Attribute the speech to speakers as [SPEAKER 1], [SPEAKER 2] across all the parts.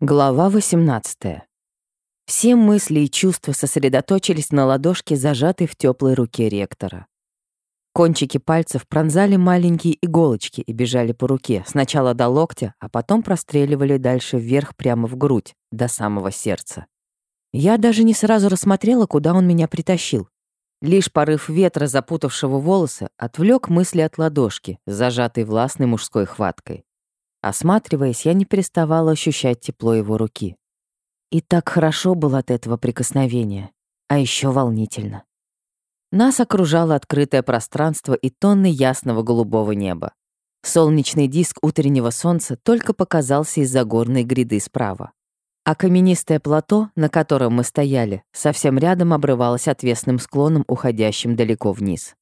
[SPEAKER 1] Глава 18. Все мысли и чувства сосредоточились на ладошке, зажатой в теплой руке ректора. Кончики пальцев пронзали маленькие иголочки и бежали по руке, сначала до локтя, а потом простреливали дальше вверх прямо в грудь, до самого сердца. Я даже не сразу рассмотрела, куда он меня притащил. Лишь порыв ветра, запутавшего волосы, отвлек мысли от ладошки, зажатой властной мужской хваткой. Осматриваясь, я не переставала ощущать тепло его руки. И так хорошо было от этого прикосновения, а еще волнительно. Нас окружало открытое пространство и тонны ясного голубого неба. Солнечный диск утреннего солнца только показался из-за горной гряды справа. А каменистое плато, на котором мы стояли, совсем рядом обрывалось отвесным склоном, уходящим далеко вниз.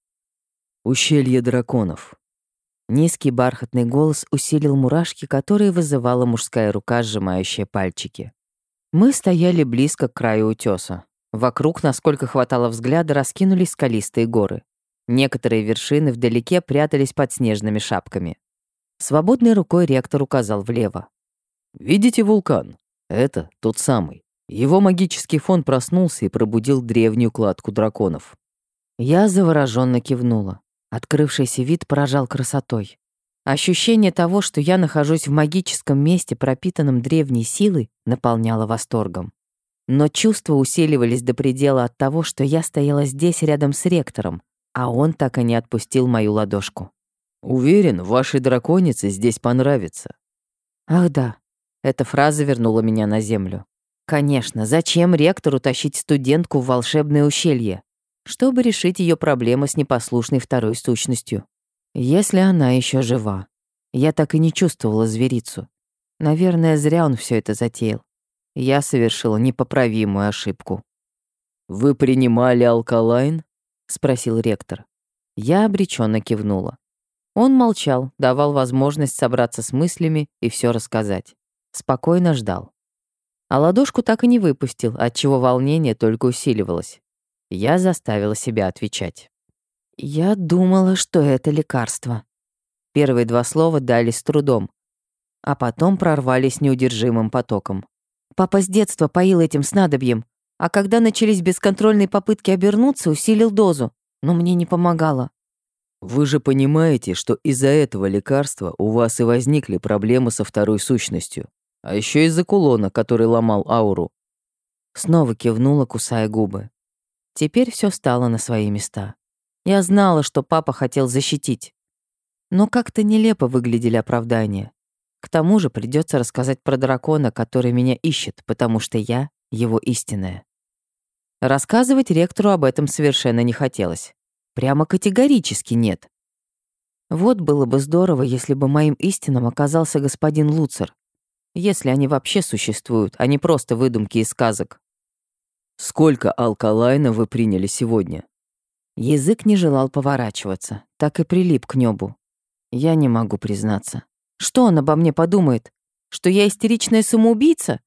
[SPEAKER 2] «Ущелье драконов»,
[SPEAKER 1] Низкий бархатный голос усилил мурашки, которые вызывала мужская рука, сжимающая пальчики. Мы стояли близко к краю утеса. Вокруг, насколько хватало взгляда, раскинулись скалистые горы. Некоторые вершины вдалеке прятались под снежными шапками. Свободной рукой ректор указал влево.
[SPEAKER 2] «Видите вулкан? Это тот самый. Его магический фон проснулся и пробудил древнюю кладку драконов».
[SPEAKER 1] Я завороженно кивнула. Открывшийся вид поражал красотой. Ощущение того, что я нахожусь в магическом месте, пропитанном древней силой, наполняло восторгом. Но чувства усиливались до предела от того, что я стояла здесь рядом с ректором, а он так и не отпустил мою ладошку.
[SPEAKER 2] «Уверен, вашей драконице здесь понравится».
[SPEAKER 1] Ах да, эта фраза вернула меня на землю. Конечно, зачем ректору тащить студентку в волшебное ущелье? Чтобы решить ее проблемы с непослушной второй сущностью. Если она еще жива. Я так и не чувствовала зверицу. Наверное, зря он все это затеял. Я совершила непоправимую ошибку.
[SPEAKER 2] «Вы принимали алкалайн?»
[SPEAKER 1] — спросил ректор. Я обреченно кивнула. Он молчал, давал возможность собраться с мыслями и все рассказать. Спокойно ждал. А ладошку так и не выпустил, отчего волнение только усиливалось. Я заставила себя отвечать. «Я думала, что это лекарство». Первые два слова дали с трудом, а потом прорвались неудержимым потоком. Папа с детства поил этим снадобьем, а когда начались бесконтрольные попытки обернуться, усилил дозу, но мне не помогало.
[SPEAKER 2] Вы же понимаете, что из-за этого лекарства у вас и возникли проблемы со второй сущностью, а еще из-за кулона, который ломал ауру.
[SPEAKER 1] Снова кивнула, кусая губы. Теперь все стало на свои места. Я знала, что папа хотел защитить. Но как-то нелепо выглядели оправдания. К тому же придется рассказать про дракона, который меня ищет, потому что я его истинная. Рассказывать ректору об этом совершенно не хотелось. Прямо категорически нет. Вот было бы здорово, если бы моим истинным оказался господин Луцер. Если они вообще существуют, а не просто выдумки из сказок.
[SPEAKER 2] Сколько алкалайна вы приняли сегодня?
[SPEAKER 1] Язык не желал поворачиваться, так и прилип к небу. Я не могу признаться. Что он обо мне подумает? Что я истеричная самоубийца?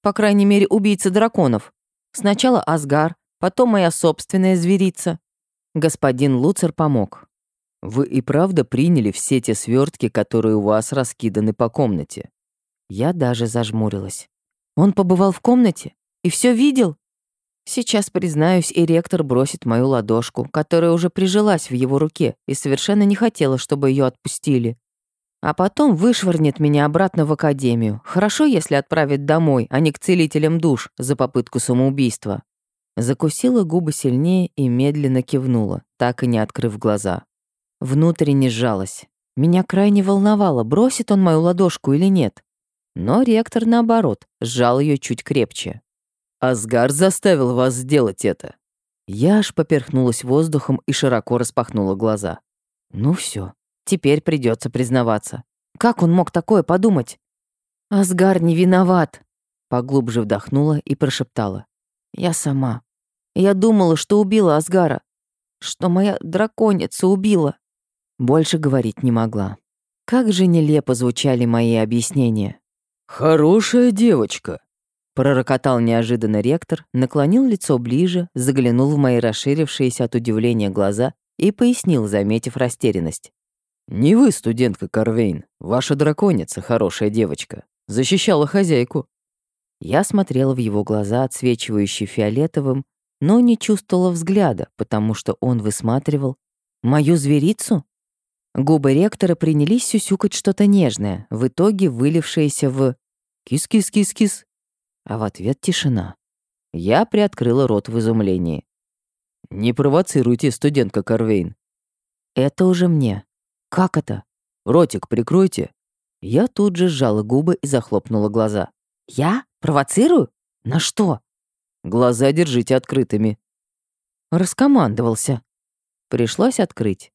[SPEAKER 1] По крайней мере, убийца драконов. Сначала Асгар, потом моя собственная зверица. Господин Луцер помог.
[SPEAKER 2] Вы и правда приняли все те свертки, которые у вас раскиданы по комнате?
[SPEAKER 1] Я даже зажмурилась. Он побывал в комнате и все видел? Сейчас, признаюсь, и ректор бросит мою ладошку, которая уже прижилась в его руке и совершенно не хотела, чтобы ее отпустили. А потом вышвырнет меня обратно в академию. Хорошо, если отправит домой, а не к целителям душ за попытку самоубийства. Закусила губы сильнее и медленно кивнула, так и не открыв глаза. Внутренне сжалась. Меня крайне волновало, бросит он мою ладошку или нет. Но ректор, наоборот, сжал ее чуть крепче.
[SPEAKER 2] Асгар заставил вас сделать это».
[SPEAKER 1] Я аж поперхнулась воздухом и широко распахнула глаза. Ну все, теперь придется признаваться. Как он мог такое подумать? Асгар не виноват. Поглубже вдохнула и прошептала. Я сама. Я думала, что убила Асгара. Что моя драконица убила. Больше говорить не могла. Как же нелепо звучали мои объяснения.
[SPEAKER 2] «Хорошая девочка»,
[SPEAKER 1] Пророкотал неожиданно ректор, наклонил лицо ближе, заглянул в мои расширившиеся от удивления глаза и пояснил, заметив растерянность.
[SPEAKER 2] «Не вы, студентка Карвейн, ваша драконица, хорошая девочка. Защищала хозяйку.
[SPEAKER 1] Я смотрела в его глаза, отсвечивающие фиолетовым, но не чувствовала взгляда, потому что он высматривал мою зверицу. Губы ректора принялись сюсюкать что-то нежное, в итоге вылившееся в «кис-кис-кис-кис», а в ответ тишина. Я приоткрыла рот в изумлении.
[SPEAKER 2] «Не провоцируйте, студентка Карвейн».
[SPEAKER 1] «Это уже мне. Как это?»
[SPEAKER 2] «Ротик прикройте».
[SPEAKER 1] Я тут же сжала губы и захлопнула глаза. «Я? Провоцирую? На что?»
[SPEAKER 2] «Глаза держите открытыми».
[SPEAKER 1] Раскомандовался. Пришлось открыть.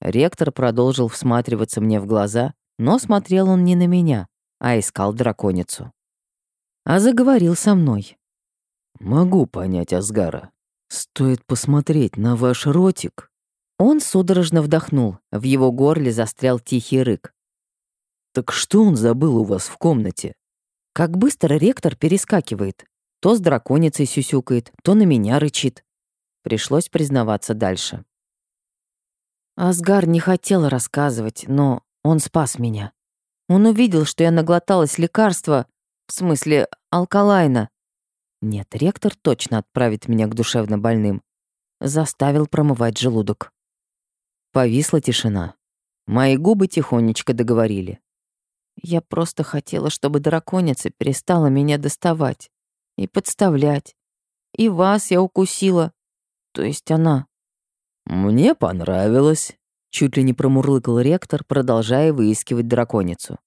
[SPEAKER 1] Ректор продолжил всматриваться мне в глаза, но смотрел он не на меня, а искал драконицу. А заговорил со мной.
[SPEAKER 2] «Могу понять Асгара. Стоит посмотреть на ваш ротик».
[SPEAKER 1] Он судорожно вдохнул, в его горле застрял тихий рык.
[SPEAKER 2] «Так что он забыл у вас в комнате?»
[SPEAKER 1] Как быстро ректор перескакивает. То с драконицей сюсюкает, то на меня рычит. Пришлось признаваться дальше. Асгар не хотел рассказывать, но он спас меня. Он увидел, что я наглоталась лекарства, в смысле алкалайна. Нет, ректор точно отправит меня к душевно больным. Заставил промывать желудок. Повисла тишина. Мои губы тихонечко договорили. Я просто хотела, чтобы драконица перестала меня доставать и подставлять. И вас я укусила, то есть она.
[SPEAKER 2] Мне понравилось, чуть ли не промурлыкал ректор, продолжая выискивать драконицу.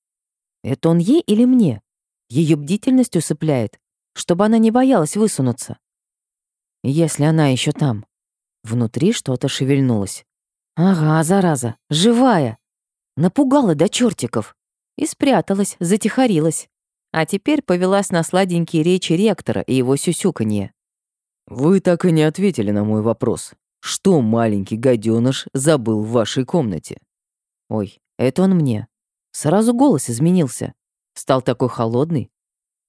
[SPEAKER 1] Это он ей или мне? Ее бдительность усыпляет, чтобы она не боялась высунуться. Если она еще там. Внутри что-то шевельнулось. Ага, зараза, живая. Напугала до чертиков. И спряталась, затихарилась. А теперь повелась на сладенькие речи ректора и его сюсюканье.
[SPEAKER 2] «Вы так и не ответили на мой вопрос. Что маленький гаденыш забыл в вашей комнате?»
[SPEAKER 1] «Ой, это он мне. Сразу голос изменился. Стал такой холодный.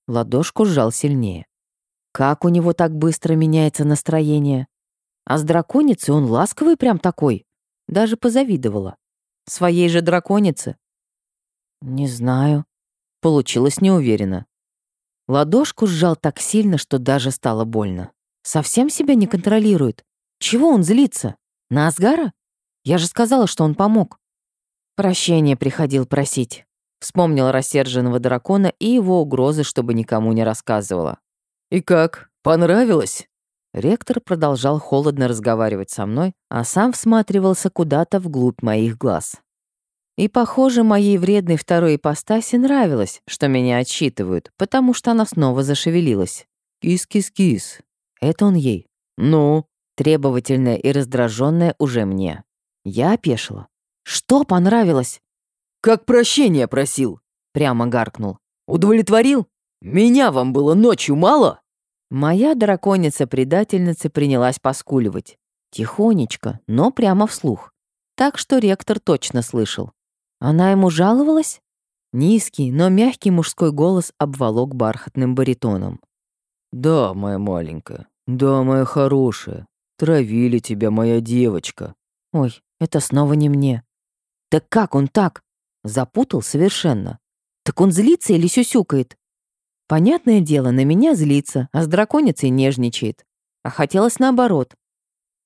[SPEAKER 1] Ладошку сжал сильнее. Как у него так быстро меняется настроение? А с драконицей он ласковый прям такой. Даже позавидовала. Своей же драконице. Не знаю. Получилось неуверенно. Ладошку сжал так сильно, что даже стало больно. Совсем себя не контролирует. Чего он злится? На Асгара? Я же сказала, что он помог. Прощение приходил просить. Вспомнил рассерженного дракона и его угрозы, чтобы никому не рассказывала.
[SPEAKER 2] «И как? Понравилось?»
[SPEAKER 1] Ректор продолжал холодно разговаривать со мной, а сам всматривался куда-то вглубь моих глаз. И, похоже, моей вредной второй ипостаси нравилось, что меня отчитывают, потому что она снова зашевелилась.
[SPEAKER 2] «Кис-кис-кис».
[SPEAKER 1] Это он ей.
[SPEAKER 2] «Ну?»
[SPEAKER 1] Требовательная и раздраженная уже мне. Я опешила. «Что понравилось?»
[SPEAKER 2] «Как прощения просил!»
[SPEAKER 1] Прямо гаркнул.
[SPEAKER 2] «Удовлетворил? Меня вам было ночью мало?»
[SPEAKER 1] Моя драконица-предательница принялась поскуливать. Тихонечко, но прямо вслух. Так что ректор точно слышал. Она ему жаловалась? Низкий, но мягкий мужской голос обволок бархатным баритоном.
[SPEAKER 2] «Да, моя маленькая, да, моя хорошая, травили тебя, моя девочка».
[SPEAKER 1] «Ой, это снова не мне». «Да как он так?» Запутал совершенно. «Так он злится или сюсюкает?» Понятное дело, на меня злится, а с драконицей нежничает. А хотелось наоборот.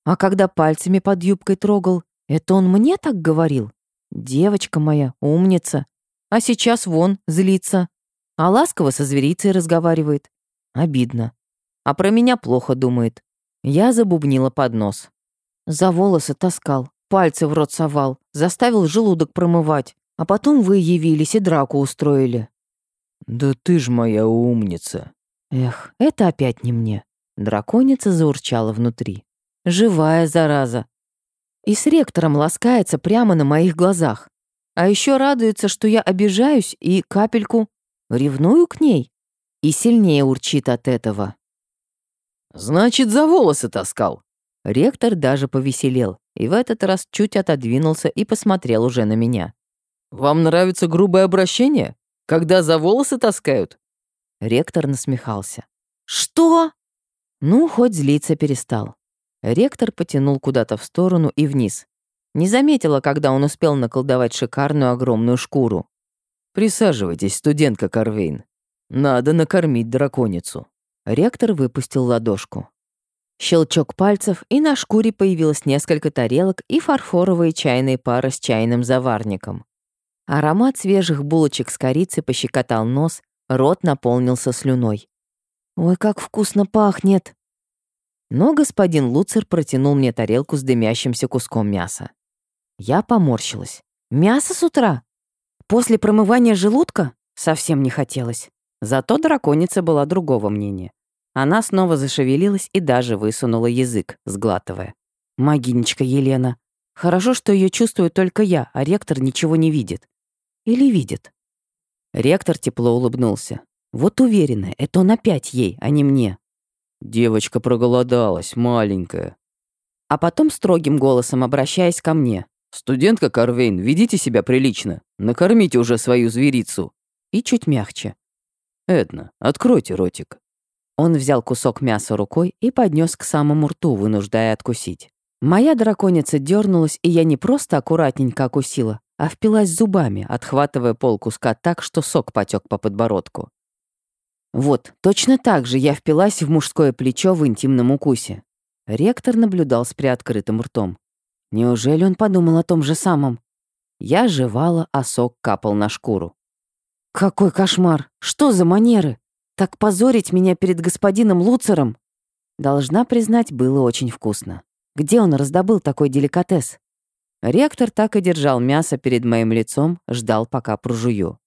[SPEAKER 1] А когда пальцами под юбкой трогал, это он мне так говорил? Девочка моя, умница. А сейчас вон, злится. А ласково со зверицей разговаривает. Обидно. А про меня плохо думает. Я забубнила под нос. За волосы таскал, пальцы в рот совал, заставил желудок промывать. А потом вы явились и драку устроили.
[SPEAKER 2] «Да ты ж моя умница!»
[SPEAKER 1] Эх, это опять не мне. Драконица заурчала внутри. Живая зараза. И с ректором ласкается прямо на моих глазах. А еще радуется, что я обижаюсь и капельку ревную к ней. И сильнее урчит от этого.
[SPEAKER 2] «Значит, за волосы таскал!»
[SPEAKER 1] Ректор даже повеселел и в этот раз чуть отодвинулся и посмотрел уже на меня.
[SPEAKER 2] «Вам нравится грубое обращение?» Когда за волосы таскают?»
[SPEAKER 1] Ректор насмехался. «Что?» Ну, хоть злиться перестал. Ректор потянул куда-то в сторону и вниз. Не заметила, когда он успел наколдовать шикарную огромную шкуру.
[SPEAKER 2] «Присаживайтесь, студентка Карвейн. Надо накормить драконицу».
[SPEAKER 1] Ректор выпустил ладошку. Щелчок пальцев, и на шкуре появилось несколько тарелок и фарфоровые чайные пары с чайным заварником. Аромат свежих булочек с корицей пощекотал нос, рот наполнился слюной. «Ой, как вкусно пахнет!» Но господин Луцер протянул мне тарелку с дымящимся куском мяса. Я поморщилась. «Мясо с утра? После промывания желудка? Совсем не хотелось». Зато драконица была другого мнения. Она снова зашевелилась и даже высунула язык, сглатывая. «Магинечка Елена. Хорошо, что ее чувствую только я, а ректор ничего не видит. Или видит?» Ректор тепло улыбнулся. «Вот уверена, это он опять ей, а не мне».
[SPEAKER 2] Девочка проголодалась, маленькая.
[SPEAKER 1] А потом строгим голосом, обращаясь ко мне.
[SPEAKER 2] «Студентка Карвейн, ведите себя прилично. Накормите уже свою зверицу».
[SPEAKER 1] И чуть мягче.
[SPEAKER 2] «Эдна, откройте ротик».
[SPEAKER 1] Он взял кусок мяса рукой и поднес к самому рту, вынуждая откусить. Моя драконица дернулась, и я не просто аккуратненько окусила, а впилась зубами, отхватывая пол куска так, что сок потек по подбородку. Вот, точно так же я впилась в мужское плечо в интимном укусе. Ректор наблюдал с приоткрытым ртом. Неужели он подумал о том же самом? Я жевала, а сок капал на шкуру. Какой кошмар! Что за манеры? Так позорить меня перед господином Луцером? Должна признать, было очень вкусно. Где он раздобыл такой деликатес? Ректор так и держал мясо перед моим лицом, ждал, пока прожую.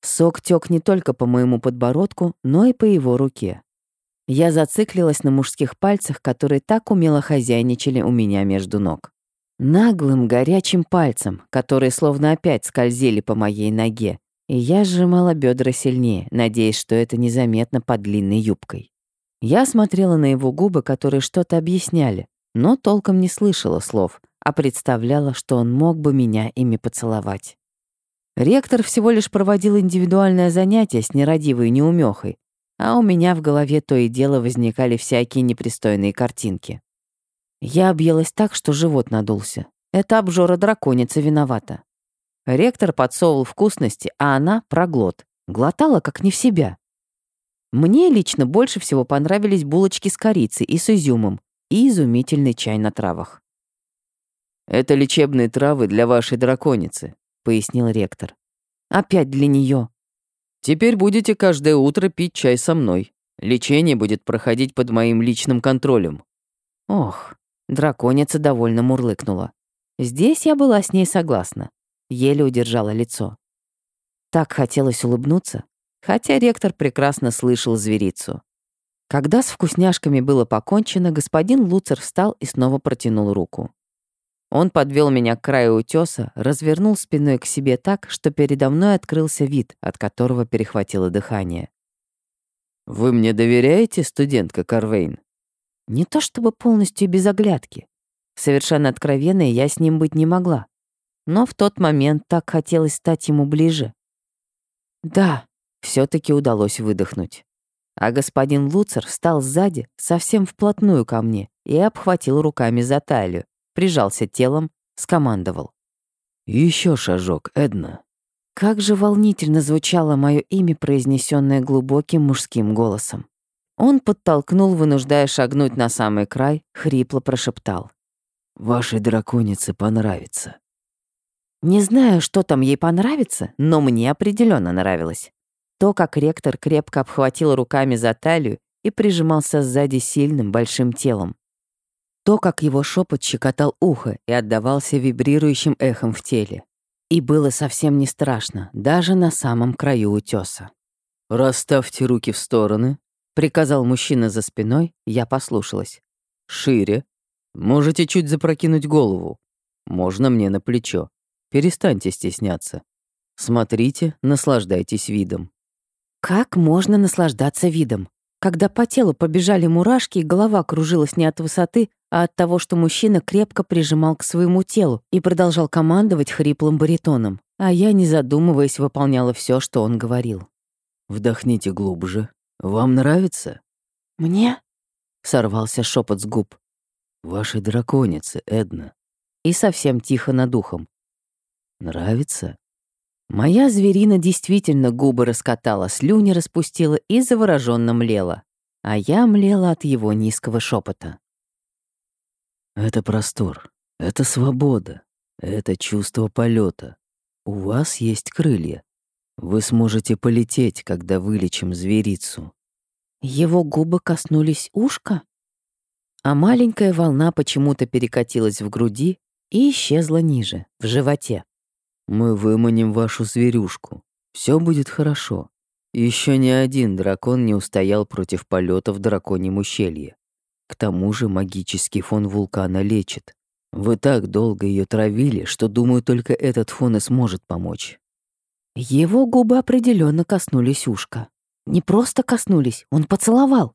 [SPEAKER 1] Сок тек не только по моему подбородку, но и по его руке. Я зациклилась на мужских пальцах, которые так умело хозяйничали у меня между ног. Наглым, горячим пальцем, которые словно опять скользили по моей ноге, и я сжимала бедра сильнее, надеясь, что это незаметно под длинной юбкой. Я смотрела на его губы, которые что-то объясняли, но толком не слышала слов, а представляла, что он мог бы меня ими поцеловать. Ректор всего лишь проводил индивидуальное занятие с нерадивой неумехой, а у меня в голове то и дело возникали всякие непристойные картинки. Я объелась так, что живот надулся. Это обжора драконица виновата. Ректор подсовывал вкусности, а она — проглот. Глотала, как не в себя. Мне лично больше всего понравились булочки с корицей и с изюмом и изумительный чай на травах.
[SPEAKER 2] «Это лечебные травы для вашей драконицы», пояснил ректор. «Опять для нее. Теперь будете каждое утро пить чай со мной. Лечение будет проходить под моим личным контролем».
[SPEAKER 1] Ох, драконица довольно мурлыкнула. Здесь я была с ней согласна. Еле удержала лицо. Так хотелось улыбнуться, хотя ректор прекрасно слышал зверицу. Когда с вкусняшками было покончено, господин Луцер встал и снова протянул руку. Он подвел меня к краю утеса, развернул спиной к себе так, что передо мной открылся вид, от которого перехватило дыхание.
[SPEAKER 2] «Вы мне доверяете, студентка Карвейн?»
[SPEAKER 1] Не то чтобы полностью без оглядки. Совершенно откровенной я с ним быть не могла. Но в тот момент так хотелось стать ему ближе. Да, все таки удалось выдохнуть. А господин Луцер встал сзади, совсем вплотную ко мне, и обхватил руками за талию, прижался телом, скомандовал.
[SPEAKER 2] Еще шажок, Эдна».
[SPEAKER 1] Как же волнительно звучало мое имя, произнесенное глубоким мужским голосом. Он подтолкнул, вынуждая шагнуть на самый край, хрипло прошептал.
[SPEAKER 2] «Вашей драконице понравится».
[SPEAKER 1] Не знаю, что там ей понравится, но мне определенно нравилось. То, как ректор крепко обхватил руками за талию и прижимался сзади сильным большим телом то, как его шепот щекотал ухо и отдавался вибрирующим эхом в теле. И было совсем не страшно, даже на самом краю утеса.
[SPEAKER 2] «Расставьте руки в стороны», — приказал мужчина за спиной, я послушалась. «Шире. Можете чуть запрокинуть голову. Можно мне на плечо. Перестаньте стесняться. Смотрите, наслаждайтесь видом».
[SPEAKER 1] Как можно наслаждаться видом? Когда по телу побежали мурашки и голова кружилась не от высоты, а от того, что мужчина крепко прижимал к своему телу и продолжал командовать хриплым баритоном, а я, не задумываясь, выполняла все, что он говорил.
[SPEAKER 2] «Вдохните глубже. Вам нравится?»
[SPEAKER 1] «Мне?» — сорвался шепот с губ.
[SPEAKER 2] «Вашей драконице, Эдна».
[SPEAKER 1] И совсем тихо над ухом.
[SPEAKER 2] «Нравится?»
[SPEAKER 1] Моя зверина действительно губы раскатала, слюни распустила и завороженно млела, а я млела от его низкого шепота.
[SPEAKER 2] Это простор, это свобода, это чувство полета. У вас есть крылья. Вы сможете полететь, когда вылечим зверицу.
[SPEAKER 1] Его губы коснулись ушка, а маленькая волна почему-то перекатилась в груди и исчезла ниже, в животе.
[SPEAKER 2] Мы выманим вашу зверюшку. Все будет хорошо. Еще ни один дракон не устоял против полета в драконьем ущелье. К тому же магический фон вулкана лечит. Вы так долго ее травили, что, думаю, только этот фон и сможет помочь.
[SPEAKER 1] Его губы определенно коснулись ушка. Не просто коснулись, он поцеловал.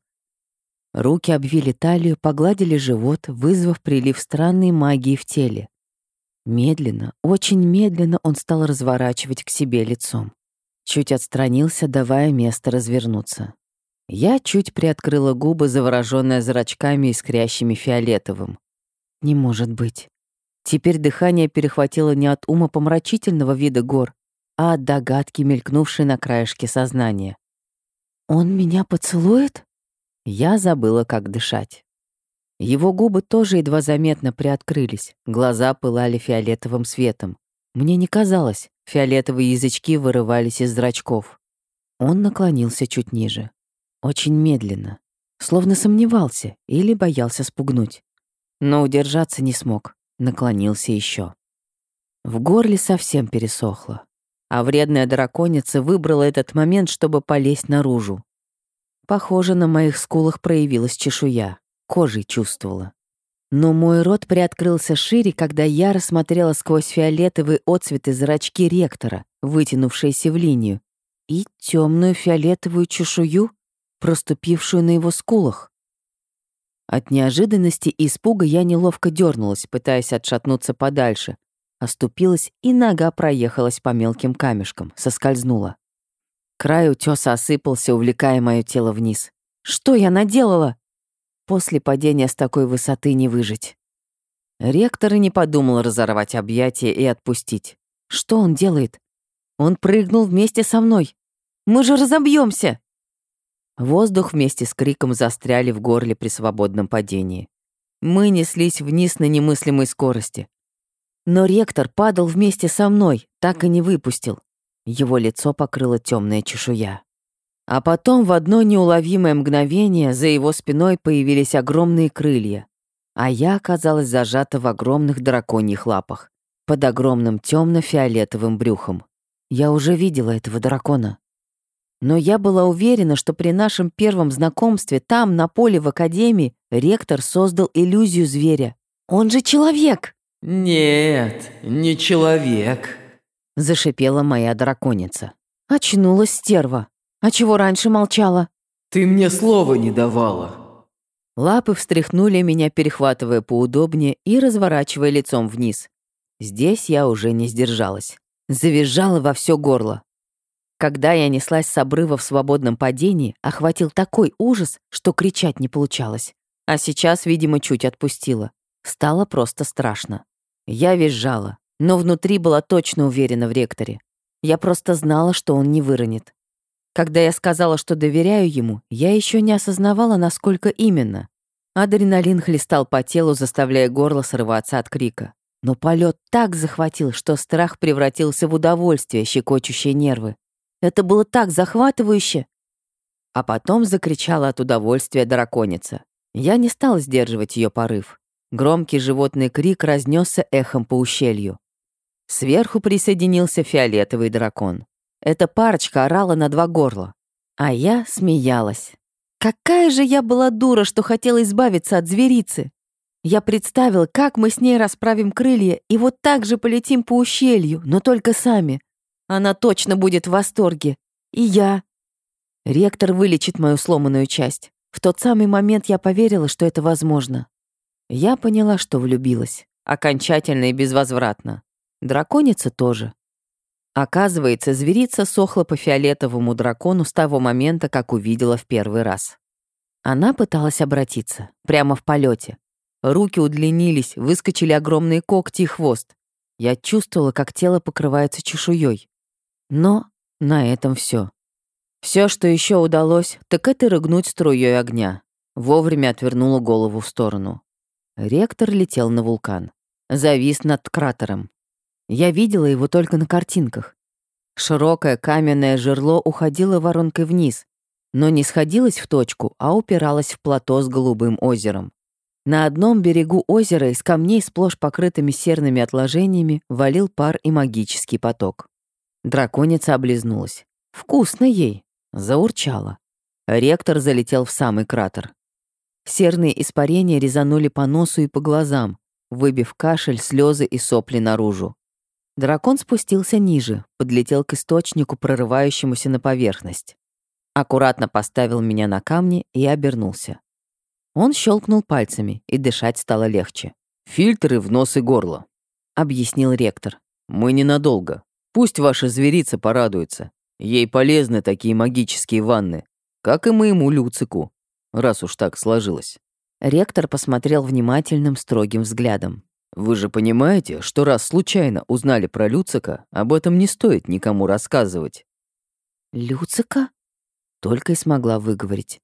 [SPEAKER 1] Руки обвили талию, погладили живот, вызвав прилив странной магии в теле. Медленно, очень медленно он стал разворачивать к себе лицом. Чуть отстранился, давая место развернуться. Я чуть приоткрыла губы, заворожённая зрачками, искрящими фиолетовым. Не может быть. Теперь дыхание перехватило не от ума помрачительного вида гор, а от догадки, мелькнувшей на краешке сознания. «Он меня поцелует?» Я забыла, как дышать. Его губы тоже едва заметно приоткрылись, глаза пылали фиолетовым светом. Мне не казалось, фиолетовые язычки вырывались из зрачков. Он наклонился чуть ниже. Очень медленно, словно сомневался или боялся спугнуть. Но удержаться не смог, наклонился еще. В горле совсем пересохло а вредная драконица выбрала этот момент, чтобы полезть наружу. Похоже, на моих скулах проявилась чешуя, кожей чувствовала. Но мой рот приоткрылся шире, когда я рассмотрела сквозь фиолетовые отцветы зрачки ректора, вытянувшиеся в линию, и темную фиолетовую чешую, проступившую на его скулах. От неожиданности и испуга я неловко дернулась, пытаясь отшатнуться подальше, Оступилась, и нога проехалась по мелким камешкам, соскользнула. Край утёса осыпался, увлекая моё тело вниз. Что я наделала? После падения с такой высоты не выжить. Ректор и не подумал разорвать объятия и отпустить. Что он делает? Он прыгнул вместе со мной. Мы же разобьемся. Воздух вместе с криком застряли в горле при свободном падении. Мы неслись вниз на немыслимой скорости. Но ректор падал вместе со мной, так и не выпустил. Его лицо покрыло темная чешуя. А потом в одно неуловимое мгновение за его спиной появились огромные крылья, а я оказалась зажата в огромных драконьих лапах, под огромным темно-фиолетовым брюхом. Я уже видела этого дракона. Но я была уверена, что при нашем первом знакомстве там, на поле в академии, ректор создал иллюзию зверя. Он же человек!
[SPEAKER 3] «Нет, не человек», —
[SPEAKER 1] зашипела моя драконица. Очнулась стерва. А чего раньше молчала?
[SPEAKER 3] «Ты мне слова не давала».
[SPEAKER 1] Лапы встряхнули меня, перехватывая поудобнее и разворачивая лицом вниз. Здесь я уже не сдержалась. Завизжала во все горло. Когда я неслась с обрыва в свободном падении, охватил такой ужас, что кричать не получалось. А сейчас, видимо, чуть отпустила. Стало просто страшно. Я визжала, но внутри была точно уверена в ректоре. Я просто знала, что он не выронит. Когда я сказала, что доверяю ему, я еще не осознавала, насколько именно. Адреналин хлестал по телу, заставляя горло срываться от крика. Но полет так захватил, что страх превратился в удовольствие, щекочущее нервы. Это было так захватывающе. А потом закричала от удовольствия драконица. Я не стала сдерживать ее порыв. Громкий животный крик разнесся эхом по ущелью. Сверху присоединился фиолетовый дракон. Эта парочка орала на два горла. А я смеялась. Какая же я была дура, что хотела избавиться от зверицы. Я представила, как мы с ней расправим крылья и вот так же полетим по ущелью, но только сами. Она точно будет в восторге. И я. Ректор вылечит мою сломанную часть. В тот самый момент я поверила, что это возможно. Я поняла, что влюбилась. Окончательно и безвозвратно. Драконица тоже. Оказывается, зверица сохла по фиолетовому дракону с того момента, как увидела в первый раз. Она пыталась обратиться, прямо в полете. Руки удлинились, выскочили огромные когти и хвост. Я чувствовала, как тело покрывается чешуей. Но на этом все. Все, что еще удалось, так это рыгнуть струей огня. Вовремя отвернула голову в сторону. Ректор летел на вулкан. Завис над кратером. Я видела его только на картинках. Широкое каменное жерло уходило воронкой вниз, но не сходилось в точку, а упиралось в плато с голубым озером. На одном берегу озера из камней, сплошь покрытыми серными отложениями, валил пар и магический поток. Драконица облизнулась. Вкусно ей. Заурчала. Ректор залетел в самый кратер. Серные испарения резанули по носу и по глазам, выбив кашель, слезы и сопли наружу. Дракон спустился ниже, подлетел к источнику, прорывающемуся на поверхность. Аккуратно поставил меня на камни и обернулся. Он щелкнул пальцами, и дышать стало легче.
[SPEAKER 2] «Фильтры в нос и горло», —
[SPEAKER 1] объяснил ректор.
[SPEAKER 2] «Мы ненадолго. Пусть ваша зверица порадуется. Ей полезны такие магические ванны, как и моему Люцику, раз уж так сложилось».
[SPEAKER 1] Ректор посмотрел внимательным, строгим взглядом.
[SPEAKER 2] «Вы же понимаете, что раз случайно узнали про Люцика, об этом не стоит никому рассказывать».
[SPEAKER 1] «Люцика?» Только и смогла выговорить.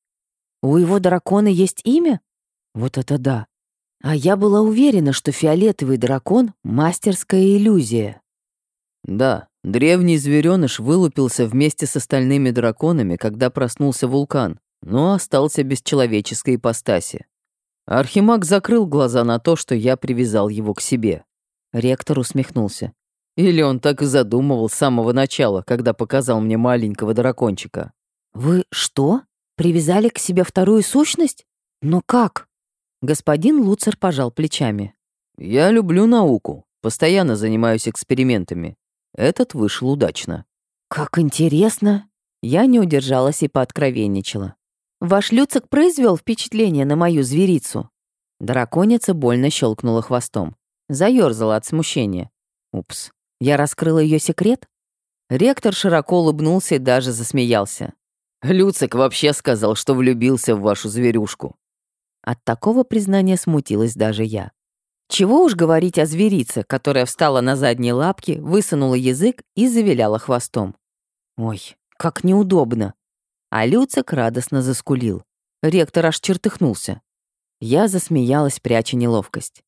[SPEAKER 1] У его дракона есть имя? Вот это да. А я была уверена, что фиолетовый дракон — мастерская иллюзия.
[SPEAKER 2] Да, древний зверёныш вылупился вместе с остальными драконами, когда проснулся вулкан, но остался без человеческой ипостаси. Архимаг закрыл глаза на то, что я привязал его к себе.
[SPEAKER 1] Ректор усмехнулся.
[SPEAKER 2] Или он так и задумывал с самого начала, когда показал мне маленького дракончика.
[SPEAKER 1] «Вы что?» Привязали к себе вторую сущность? Но как? Господин Луцер пожал плечами.
[SPEAKER 2] Я люблю науку, постоянно занимаюсь экспериментами. Этот вышел удачно.
[SPEAKER 1] Как интересно. Я не удержалась и пооткровенничала. Ваш Люцик произвел впечатление на мою зверицу. Драконица больно щелкнула хвостом. Заёрзала от смущения. Упс, я раскрыла ее секрет? Ректор широко улыбнулся и даже засмеялся.
[SPEAKER 2] Люцик вообще сказал, что влюбился в вашу зверюшку».
[SPEAKER 1] От такого признания смутилась даже я. Чего уж говорить о зверице, которая встала на задние лапки, высунула язык и завиляла хвостом. Ой, как неудобно. А Люцик радостно заскулил. Ректор аж чертыхнулся. Я засмеялась, пряча неловкость.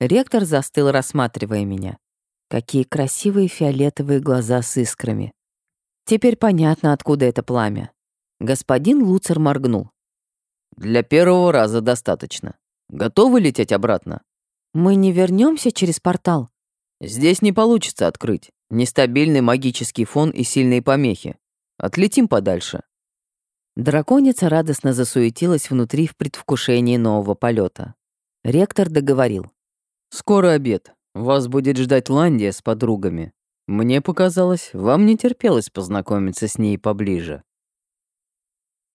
[SPEAKER 1] Ректор застыл, рассматривая меня. Какие красивые фиолетовые глаза с искрами. Теперь понятно, откуда это пламя. Господин Луцер моргнул.
[SPEAKER 2] «Для первого раза достаточно. Готовы лететь обратно?»
[SPEAKER 1] «Мы не вернемся через портал?»
[SPEAKER 2] «Здесь не получится открыть. Нестабильный магический фон и сильные помехи. Отлетим подальше».
[SPEAKER 1] Драконица радостно засуетилась внутри в предвкушении нового полета. Ректор договорил.
[SPEAKER 2] «Скоро обед. Вас будет ждать Ландия с подругами. Мне показалось, вам не терпелось познакомиться с ней поближе».